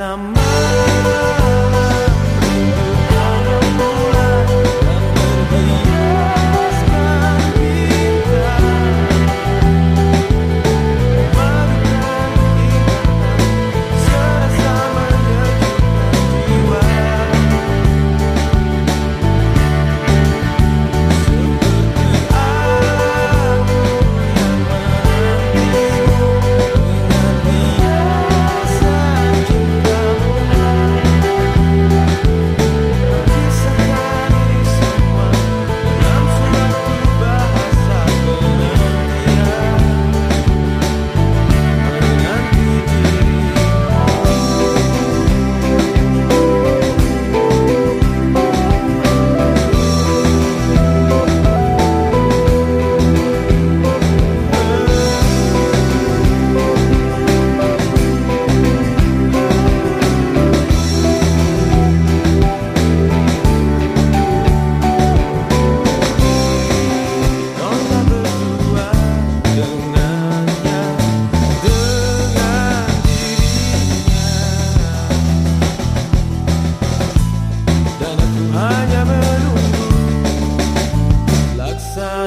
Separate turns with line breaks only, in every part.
i'm na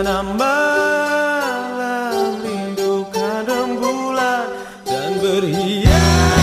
menambah rindu kadang bulan dan berhias